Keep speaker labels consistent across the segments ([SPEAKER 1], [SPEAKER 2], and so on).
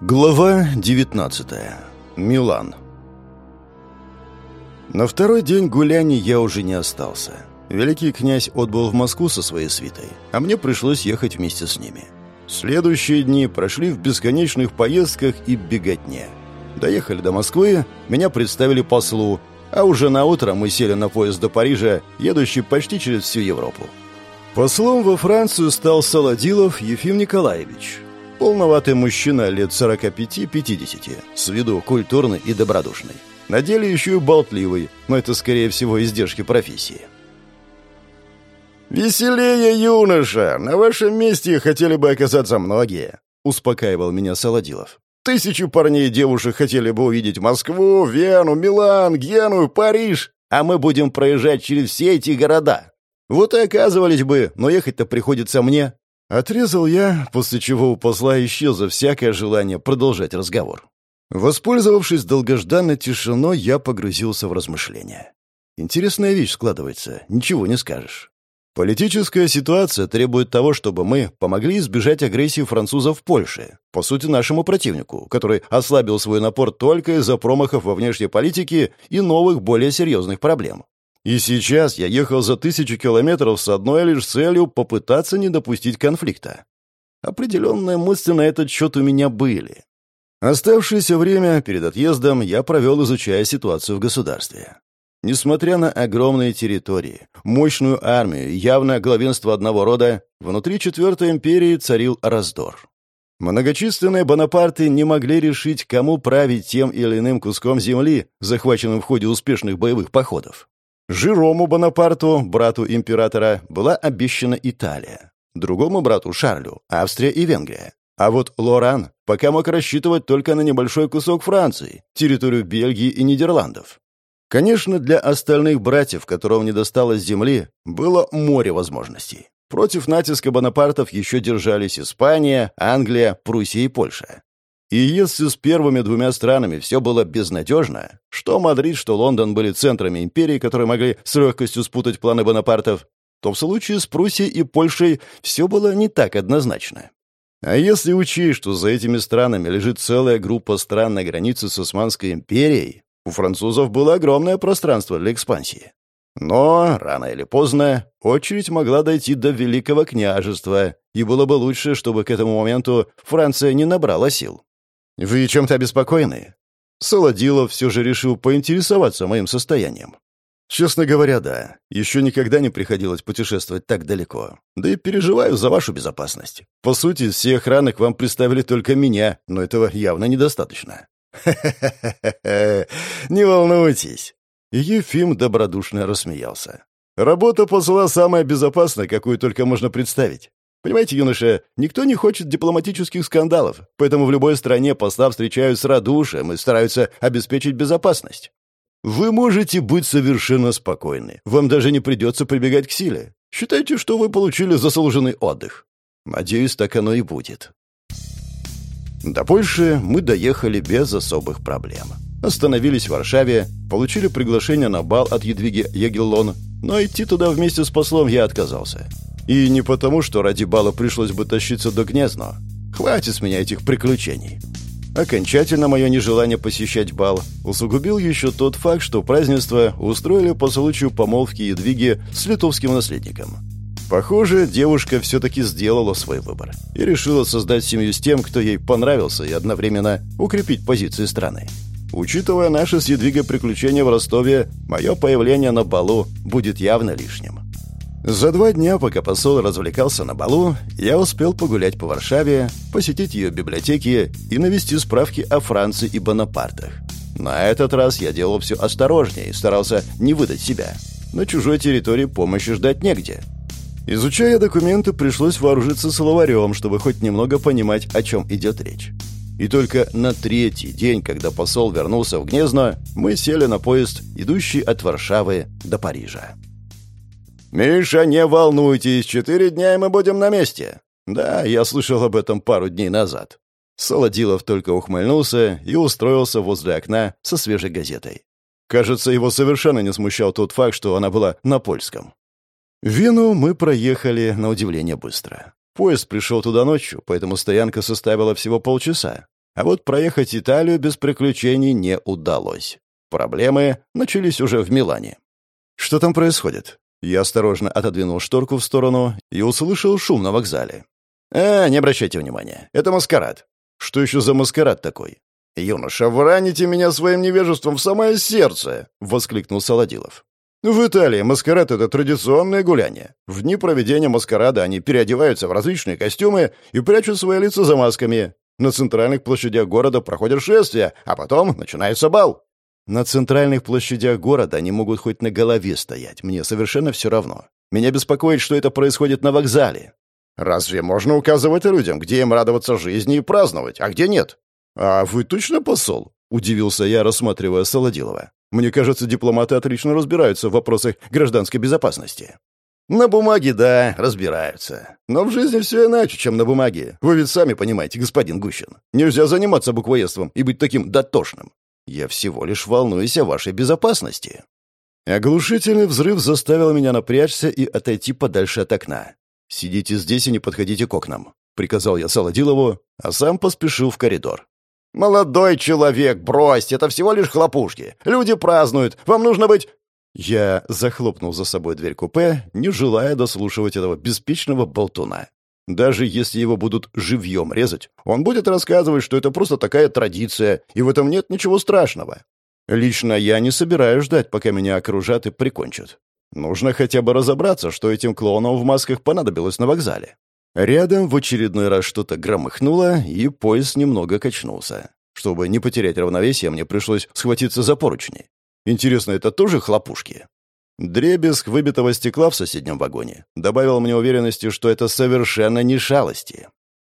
[SPEAKER 1] Глава 19. Милан. На второй день гуляний я уже не остался. Великий князь отбыл в Москву со своей свитой, а мне пришлось ехать вместе с ними. Следующие дни прошли в бесконечных поездках и беготне. Доехали до Москвы, меня представили послу, а уже на утро мы сели на поезд до Парижа, едущий почти через всю Европу. Послом во Францию стал Солодилов Ефим Николаевич. Полноватый мужчина лет 45-50, с виду культурный и добродушный. На деле еще и болтливый, но это, скорее всего, издержки профессии. «Веселее, юноша! На вашем месте хотели бы оказаться многие», — успокаивал меня Солодилов. «Тысячу парней и девушек хотели бы увидеть Москву, Вену, Милан, Гену, Париж, а мы будем проезжать через все эти города. Вот и оказывались бы, но ехать-то приходится мне, Отрезал я, после чего у посла исчезло всякое желание продолжать разговор. Воспользовавшись долгожданной тишиной, я погрузился в размышления. Интересная вещь складывается, ничего не скажешь. Политическая ситуация требует того, чтобы мы помогли избежать агрессии французов в Польше, по сути, нашему противнику, который ослабил свой напор только из-за промахов во внешней политике и новых, более серьезных проблем. И сейчас я ехал за тысячу километров с одной лишь целью попытаться не допустить конфликта. Определенные мысли на этот счет у меня были. Оставшееся время перед отъездом я провел, изучая ситуацию в государстве. Несмотря на огромные территории, мощную армию и явное главенство одного рода, внутри Четвертой империи царил раздор. Многочисленные Бонапарты не могли решить, кому править тем или иным куском земли, захваченным в ходе успешных боевых походов. Жирому Бонапарту, брату императора, была обещана Италия. Другому брату Шарлю – Австрия и Венгрия. А вот Лоран пока мог рассчитывать только на небольшой кусок Франции, территорию Бельгии и Нидерландов. Конечно, для остальных братьев, которым не досталось земли, было море возможностей. Против натиска Бонапартов еще держались Испания, Англия, Пруссия и Польша. И если с первыми двумя странами все было безнадежно, что Мадрид, что Лондон были центрами империи, которые могли с легкостью спутать планы Бонапартов, то в случае с Пруссией и Польшей все было не так однозначно. А если учесть, что за этими странами лежит целая группа стран на границе с Османской империей, у французов было огромное пространство для экспансии. Но, рано или поздно, очередь могла дойти до Великого княжества, и было бы лучше, чтобы к этому моменту Франция не набрала сил. «Вы чем-то обеспокоены?» Солодилов все же решил поинтересоваться моим состоянием. «Честно говоря, да. Еще никогда не приходилось путешествовать так далеко. Да и переживаю за вашу безопасность. По сути, все охраны к вам представили только меня, но этого явно недостаточно». «Ха-ха-ха! Не волнуйтесь!» Ефим добродушно рассмеялся. «Работа посла самая безопасная, какую только можно представить. Понимаете, юноша, никто не хочет дипломатических скандалов, поэтому в любой стране посла встречают с радушием и стараются обеспечить безопасность. Вы можете быть совершенно спокойны. Вам даже не придется прибегать к силе. Считайте, что вы получили заслуженный отдых. Надеюсь, так оно и будет. До Польши мы доехали без особых проблем. Остановились в Варшаве, получили приглашение на бал от Едвиги Ягеллон, но идти туда вместе с послом я отказался. И не потому, что ради бала пришлось бы тащиться до Гнезно. Хватит с меня этих приключений. Окончательно мое нежелание посещать бал усугубил еще тот факт, что празднество устроили по случаю помолвки Едвиги с литовским наследником. Похоже, девушка все-таки сделала свой выбор и решила создать семью с тем, кто ей понравился, и одновременно укрепить позиции страны. Учитывая наши с Едвигой приключения в Ростове, мое появление на балу будет явно лишним. За два дня, пока посол развлекался на балу, я успел погулять по Варшаве, посетить ее библиотеки и навести справки о Франции и Бонапартах. На этот раз я делал все осторожнее и старался не выдать себя. На чужой территории помощи ждать негде. Изучая документы, пришлось вооружиться словарем, чтобы хоть немного понимать, о чем идет речь. И только на третий день, когда посол вернулся в Гнезно, мы сели на поезд, идущий от Варшавы до Парижа. «Миша, не волнуйтесь, четыре дня и мы будем на месте». «Да, я слышал об этом пару дней назад». Солодилов только ухмыльнулся и устроился возле окна со свежей газетой. Кажется, его совершенно не смущал тот факт, что она была на польском. Вену мы проехали, на удивление, быстро. Поезд пришел туда ночью, поэтому стоянка составила всего полчаса. А вот проехать Италию без приключений не удалось. Проблемы начались уже в Милане. Что там происходит? Я осторожно отодвинул шторку в сторону и услышал шум на вокзале. «А, не обращайте внимания. Это маскарад». «Что еще за маскарад такой?» «Юноша, вы раните меня своим невежеством в самое сердце!» — воскликнул Солодилов. В Италии маскарад — это традиционное гуляние. В дни проведения маскарада они переодеваются в различные костюмы и прячут свои лица за масками. На центральных площадях города проходят шествия, а потом начинается бал. На центральных площадях города они могут хоть на голове стоять, мне совершенно все равно. Меня беспокоит, что это происходит на вокзале. Разве можно указывать людям, где им радоваться жизни и праздновать, а где нет? А вы точно посол? Удивился я, рассматривая Солодилова. Мне кажется, дипломаты отлично разбираются в вопросах гражданской безопасности. На бумаге, да, разбираются. Но в жизни все иначе, чем на бумаге. Вы ведь сами понимаете, господин Гущин. Нельзя заниматься буквоедством и быть таким дотошным. Я всего лишь волнуюсь о вашей безопасности. Оглушительный взрыв заставил меня напрячься и отойти подальше от окна. «Сидите здесь и не подходите к окнам», — приказал я Солодилову, а сам поспешил в коридор. «Молодой человек, брось, это всего лишь хлопушки. Люди празднуют, вам нужно быть...» Я захлопнул за собой дверь купе, не желая дослушивать этого беспечного болтуна. Даже если его будут живьем резать, он будет рассказывать, что это просто такая традиция, и в этом нет ничего страшного. Лично я не собираюсь ждать, пока меня окружат и прикончат. Нужно хотя бы разобраться, что этим клоунам в масках понадобилось на вокзале. Рядом в очередной раз что-то громыхнуло, и поезд немного качнулся. Чтобы не потерять равновесие, мне пришлось схватиться за поручни. Интересно, это тоже хлопушки? Дребезг выбитого стекла в соседнем вагоне добавил мне уверенности, что это совершенно не шалости.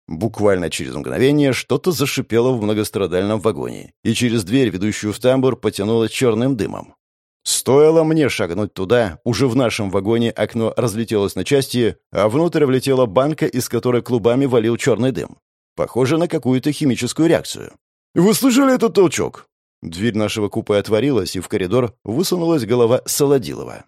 [SPEAKER 1] Буквально через мгновение что-то зашипело в многострадальном вагоне, и через дверь, ведущую в тамбур, потянуло черным дымом. Стоило мне шагнуть туда, уже в нашем вагоне окно разлетелось на части, а внутрь влетела банка, из которой клубами валил черный дым. Похоже на какую-то химическую реакцию. «Вы слышали этот толчок?» Дверь нашего купе отворилась, и в коридор высунулась голова Солодилова.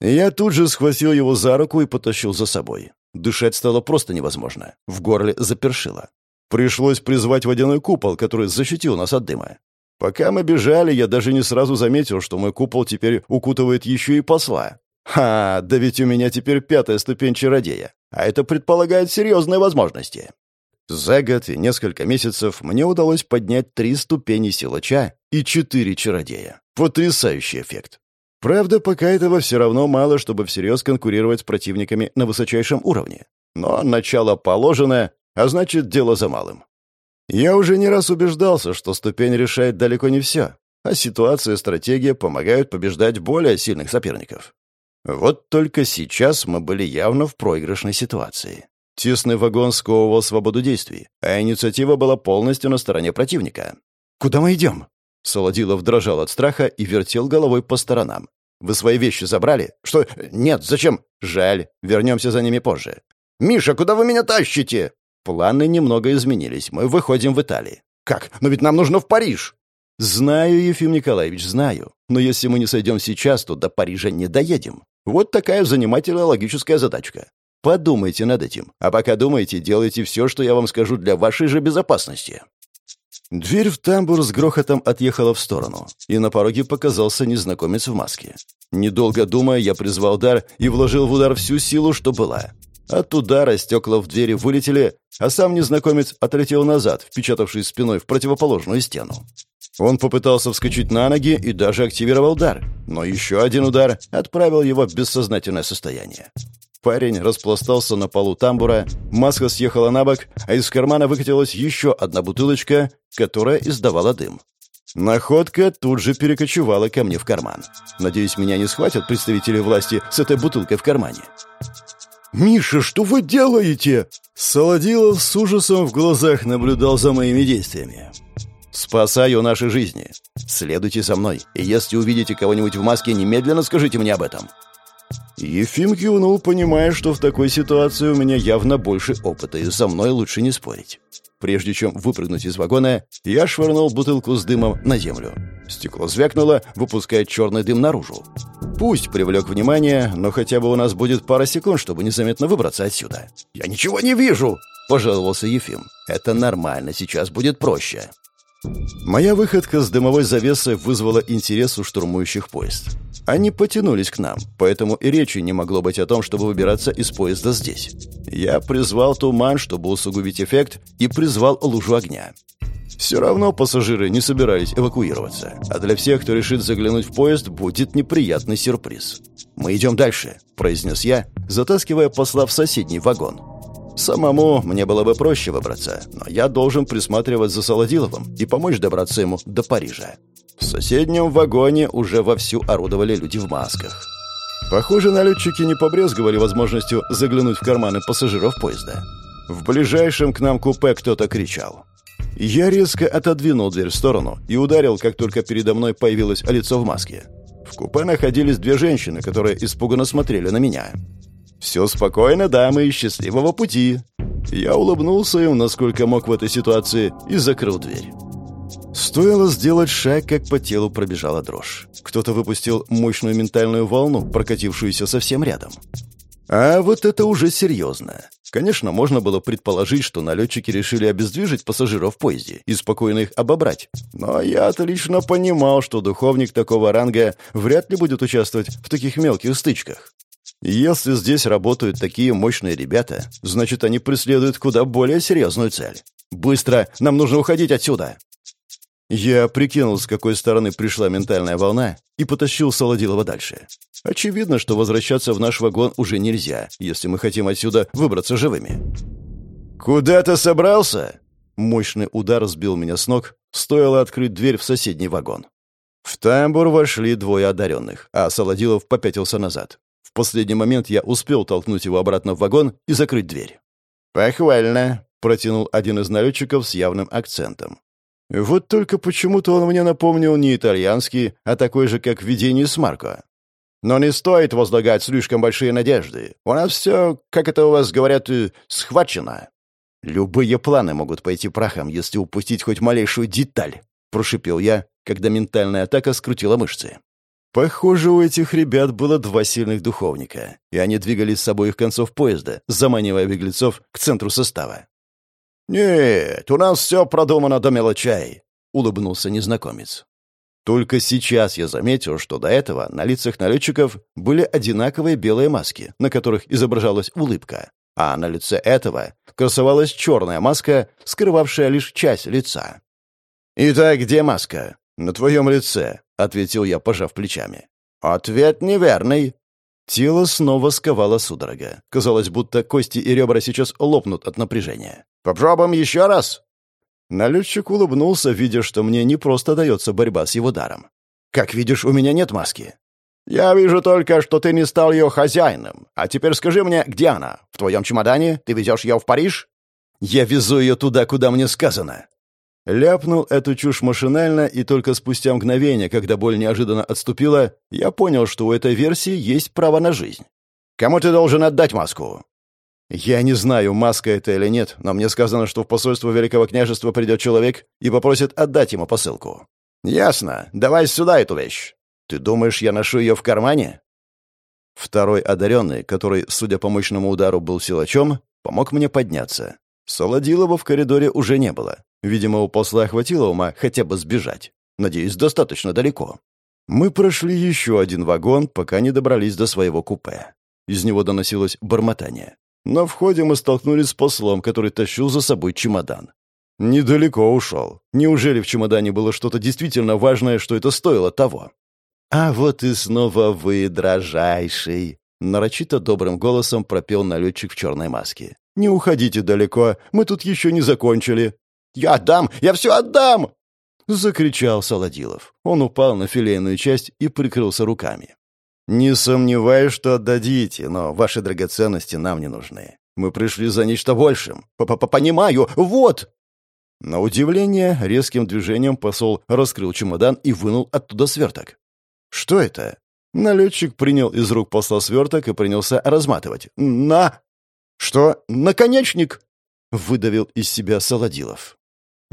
[SPEAKER 1] Я тут же схватил его за руку и потащил за собой. Дышать стало просто невозможно. В горле запершило. Пришлось призвать водяной купол, который защитил нас от дыма. Пока мы бежали, я даже не сразу заметил, что мой купол теперь укутывает еще и посла. Ха, да ведь у меня теперь пятая ступень чародея, а это предполагает серьезные возможности. За год и несколько месяцев мне удалось поднять три ступени силача и четыре чародея. Потрясающий эффект. Правда, пока этого все равно мало, чтобы всерьез конкурировать с противниками на высочайшем уровне. Но начало положено, а значит, дело за малым. Я уже не раз убеждался, что ступень решает далеко не все, а ситуация и стратегия помогают побеждать более сильных соперников. Вот только сейчас мы были явно в проигрышной ситуации. Тесный вагон сковывал свободу действий, а инициатива была полностью на стороне противника. «Куда мы идем?» Солодилов дрожал от страха и вертел головой по сторонам. «Вы свои вещи забрали?» «Что? Нет, зачем?» «Жаль. Вернемся за ними позже». «Миша, куда вы меня тащите?» Планы немного изменились. Мы выходим в Италию. Как? Но ведь нам нужно в Париж. Знаю, Ефим Николаевич, знаю. Но если мы не сойдем сейчас, то до Парижа не доедем. Вот такая занимательная логическая задачка. Подумайте над этим. А пока думайте, делайте все, что я вам скажу для вашей же безопасности. Дверь в тамбур с грохотом отъехала в сторону, и на пороге показался незнакомец в маске. Недолго думая, я призвал дар и вложил в удар всю силу, что была. От удара стекла в двери вылетели, а сам незнакомец отлетел назад, впечатавшись спиной в противоположную стену. Он попытался вскочить на ноги и даже активировал дар, но еще один удар отправил его в бессознательное состояние. Парень распластался на полу тамбура, маска съехала на бок, а из кармана выкатилась еще одна бутылочка, которая издавала дым. Находка тут же перекочевала ко мне в карман. Надеюсь, меня не схватят представители власти с этой бутылкой в кармане. «Миша, что вы делаете?» Солодилов с ужасом в глазах наблюдал за моими действиями. «Спасаю наши жизни. Следуйте за мной, и если увидите кого-нибудь в маске, немедленно скажите мне об этом». Ефим кивнул, понимая, что в такой ситуации у меня явно больше опыта, и со мной лучше не спорить. Прежде чем выпрыгнуть из вагона, я швырнул бутылку с дымом на землю. Стекло звякнуло, выпуская черный дым наружу. Пусть привлек внимание, но хотя бы у нас будет пара секунд, чтобы незаметно выбраться отсюда. «Я ничего не вижу!» — пожаловался Ефим. «Это нормально, сейчас будет проще». Моя выходка с дымовой завесой вызвала интерес у штурмующих поезд. Они потянулись к нам, поэтому и речи не могло быть о том, чтобы выбираться из поезда здесь. Я призвал туман, чтобы усугубить эффект, и призвал лужу огня. Все равно пассажиры не собирались эвакуироваться, а для всех, кто решит заглянуть в поезд, будет неприятный сюрприз. «Мы идем дальше», — произнес я, затаскивая посла в соседний вагон. Самому мне было бы проще выбраться, но я должен присматривать за Солодиловым и помочь добраться ему до Парижа. В соседнем вагоне уже вовсю орудовали люди в масках. Похоже, налетчики не побрезговали возможностью заглянуть в карманы пассажиров поезда. В ближайшем к нам купе кто-то кричал. Я резко отодвинул дверь в сторону и ударил, как только передо мной появилось лицо в маске. В купе находились две женщины, которые испуганно смотрели на меня. «Все спокойно, дамы, и счастливого пути!» Я улыбнулся им, насколько мог в этой ситуации, и закрыл дверь. Стоило сделать шаг, как по телу пробежала дрожь. Кто-то выпустил мощную ментальную волну, прокатившуюся совсем рядом. А вот это уже серьезно. Конечно, можно было предположить, что налетчики решили обездвижить пассажиров в поезде и спокойно их обобрать. Но я отлично понимал, что духовник такого ранга вряд ли будет участвовать в таких мелких стычках. Если здесь работают такие мощные ребята, значит, они преследуют куда более серьезную цель. Быстро! Нам нужно уходить отсюда!» Я прикинул, с какой стороны пришла ментальная волна, и потащил Солодилова дальше. Очевидно, что возвращаться в наш вагон уже нельзя, если мы хотим отсюда выбраться живыми. «Куда ты собрался?» Мощный удар сбил меня с ног, стоило открыть дверь в соседний вагон. В тамбур вошли двое одаренных, а Солодилов попятился назад. Последний момент я успел толкнуть его обратно в вагон и закрыть дверь. «Похвально», — протянул один из налетчиков с явным акцентом. Вот только почему-то он мне напомнил не итальянский, а такой же, как в видении с Марко. Но не стоит возлагать слишком большие надежды. У нас все, как это у вас говорят, э, схвачено. Любые планы могут пойти прахом, если упустить хоть малейшую деталь, прошипел я, когда ментальная атака скрутила мышцы. Похоже, у этих ребят было два сильных духовника, и они двигались с обоих концов поезда, заманивая беглецов к центру состава. «Нет, у нас все продумано до мелочей», — улыбнулся незнакомец. Только сейчас я заметил, что до этого на лицах налетчиков были одинаковые белые маски, на которых изображалась улыбка, а на лице этого красовалась черная маска, скрывавшая лишь часть лица. «Итак, где маска?» «На твоем лице», — ответил я, пожав плечами. «Ответ неверный». Тело снова сковало судорога. Казалось, будто кости и ребра сейчас лопнут от напряжения. «Попробуем еще раз?» Налетчик улыбнулся, видя, что мне не просто дается борьба с его даром. «Как видишь, у меня нет маски». «Я вижу только, что ты не стал ее хозяином. А теперь скажи мне, где она? В твоем чемодане? Ты везешь ее в Париж?» «Я везу ее туда, куда мне сказано», Ляпнул эту чушь машинально, и только спустя мгновение, когда боль неожиданно отступила, я понял, что у этой версии есть право на жизнь. «Кому ты должен отдать маску?» «Я не знаю, маска это или нет, но мне сказано, что в посольство Великого княжества придет человек и попросит отдать ему посылку». «Ясно. Давай сюда эту вещь. Ты думаешь, я ношу ее в кармане?» Второй одаренный, который, судя по мощному удару, был силачом, помог мне подняться. Солодилова в коридоре уже не было. Видимо, у посла хватило ума хотя бы сбежать. Надеюсь, достаточно далеко. Мы прошли еще один вагон, пока не добрались до своего купе. Из него доносилось бормотание. На входе мы столкнулись с послом, который тащил за собой чемодан. Недалеко ушел. Неужели в чемодане было что-то действительно важное, что это стоило того? «А вот и снова вы, дрожайший!» Нарочито добрым голосом пропел налетчик в черной маске. «Не уходите далеко, мы тут еще не закончили». «Я отдам! Я все отдам!» — закричал Солодилов. Он упал на филейную часть и прикрылся руками. «Не сомневаюсь, что отдадите, но ваши драгоценности нам не нужны. Мы пришли за нечто большим. П -п Понимаю, вот!» На удивление, резким движением посол раскрыл чемодан и вынул оттуда сверток. «Что это?» Налетчик принял из рук посла сверток и принялся разматывать. «На!» «Что? Наконечник!» — выдавил из себя Солодилов.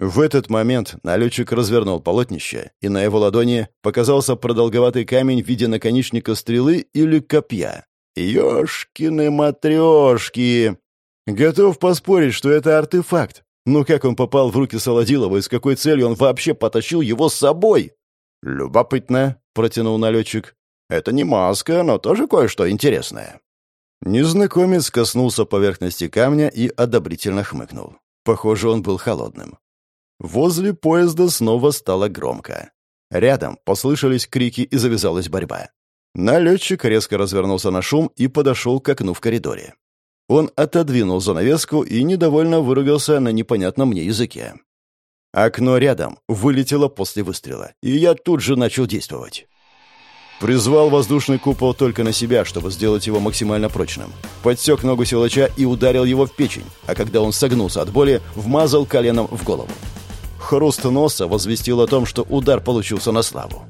[SPEAKER 1] В этот момент налетчик развернул полотнище, и на его ладони показался продолговатый камень в виде наконечника стрелы или копья. «Ёшкины-матрёшки!» Готов поспорить, что это артефакт. Но как он попал в руки Солодилова и с какой целью он вообще потащил его с собой? «Любопытно», — протянул налетчик. «Это не маска, но тоже кое-что интересное». Незнакомец коснулся поверхности камня и одобрительно хмыкнул. Похоже, он был холодным. Возле поезда снова стало громко. Рядом послышались крики и завязалась борьба. Налетчик резко развернулся на шум и подошел к окну в коридоре. Он отодвинул занавеску и недовольно выругался на непонятном мне языке. Окно рядом вылетело после выстрела, и я тут же начал действовать. Призвал воздушный купол только на себя, чтобы сделать его максимально прочным. Подсек ногу силача и ударил его в печень, а когда он согнулся от боли, вмазал коленом в голову. Хруст носа возвестил о том, что удар получился на славу.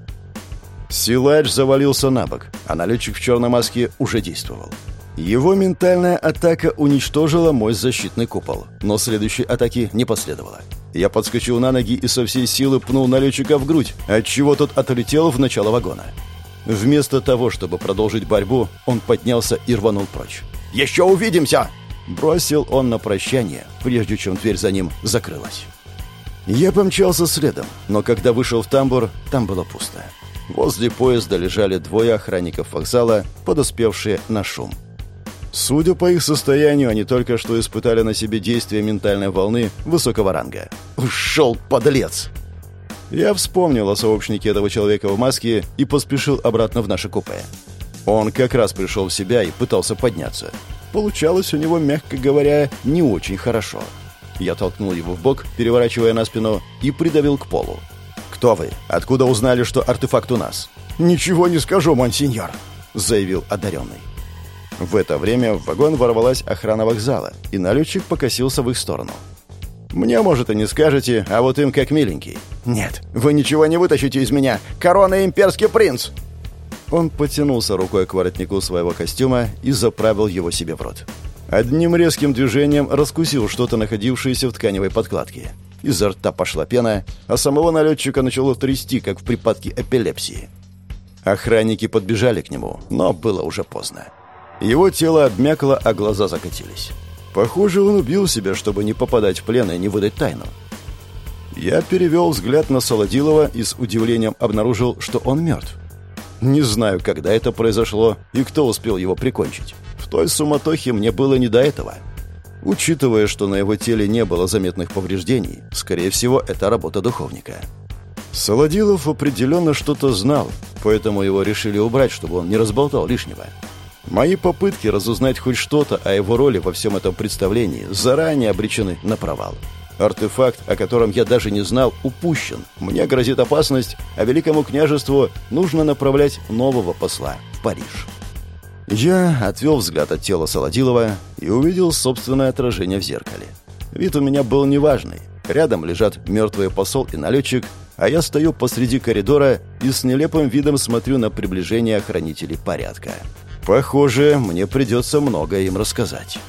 [SPEAKER 1] Силач завалился на бок, а налетчик в черной маске уже действовал. Его ментальная атака уничтожила мой защитный купол, но следующей атаки не последовало. Я подскочил на ноги и со всей силы пнул налетчика в грудь, отчего тот отлетел в начало вагона. Вместо того, чтобы продолжить борьбу, он поднялся и рванул прочь. «Еще увидимся!» Бросил он на прощание, прежде чем дверь за ним закрылась. Я помчался следом, но когда вышел в тамбур, там было пусто. Возле поезда лежали двое охранников вокзала, подоспевшие на шум. Судя по их состоянию, они только что испытали на себе действие ментальной волны высокого ранга. «Ушел, подлец!» Я вспомнил о сообщнике этого человека в маске и поспешил обратно в наше купе. Он как раз пришел в себя и пытался подняться. Получалось у него, мягко говоря, не очень хорошо. Я толкнул его в бок, переворачивая на спину, и придавил к полу. «Кто вы? Откуда узнали, что артефакт у нас?» «Ничего не скажу, мансиньор», — заявил одаренный. В это время в вагон ворвалась охрана вокзала, и налетчик покосился в их сторону. «Мне, может, и не скажете, а вот им как миленький». «Нет, вы ничего не вытащите из меня! Корона имперский принц!» Он потянулся рукой к воротнику своего костюма и заправил его себе в рот. Одним резким движением раскусил что-то, находившееся в тканевой подкладке. Изо рта пошла пена, а самого налетчика начало трясти, как в припадке эпилепсии. Охранники подбежали к нему, но было уже поздно. Его тело обмякло, а глаза закатились. Похоже, он убил себя, чтобы не попадать в плен и не выдать тайну. Я перевел взгляд на Солодилова и с удивлением обнаружил, что он мертв. Не знаю, когда это произошло и кто успел его прикончить той суматохе мне было не до этого. Учитывая, что на его теле не было заметных повреждений, скорее всего, это работа духовника. Солодилов определенно что-то знал, поэтому его решили убрать, чтобы он не разболтал лишнего. Мои попытки разузнать хоть что-то о его роли во всем этом представлении заранее обречены на провал. Артефакт, о котором я даже не знал, упущен. Мне грозит опасность, а Великому княжеству нужно направлять нового посла в Париж. Я отвел взгляд от тела Солодилова и увидел собственное отражение в зеркале. Вид у меня был неважный. Рядом лежат мертвый посол и налетчик, а я стою посреди коридора и с нелепым видом смотрю на приближение охранителей порядка. Похоже, мне придется многое им рассказать.